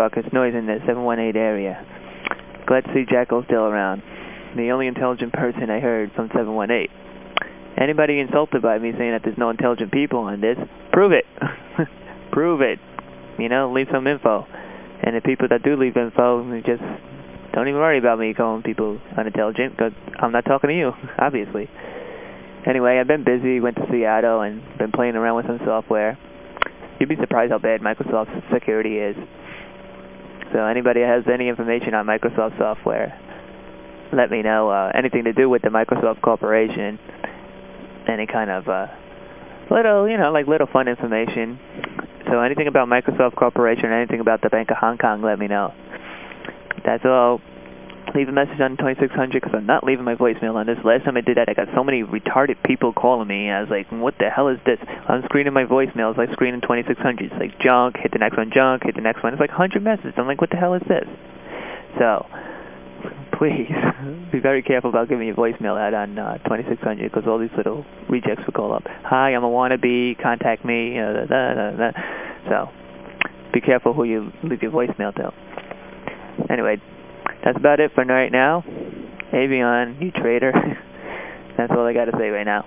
ruckus noise in the 718 area. Glad to see Jackal's still around. The only intelligent person I heard from 718. Anybody insulted by me saying that there's no intelligent people on this, prove it. prove it. You know, leave some info. And the people that do leave info, just don't even worry about me calling people unintelligent because I'm not talking to you, obviously. Anyway, I've been busy, went to Seattle, and been playing around with some software. You'd be surprised how bad Microsoft's security is. So anybody has any information on Microsoft software, let me know. Uh, anything to do with the Microsoft Corporation, any kind of uh, little, you know, like little fun information. So anything about Microsoft Corporation, anything about the Bank of Hong Kong, let me know. That's all. Leave a message on 2600 because I'm not leaving my voicemail on this. Last time I did that, I got so many retarded people calling me. I was like, what the hell is this? I'm screening my voicemails like screening 2600. It's like junk, hit the next one, junk, hit the next one. It's like 100 messages. I'm like, what the hell is this? So, please be very careful about giving your voicemail out on uh, 2600 because all these little rejects will call up. Hi, I'm a wannabe. Contact me. Uh, da, da, da. So, be careful who you leave your voicemail to. Anyway, that's about it for right now. Avion, you traitor. That's all I got to say right now.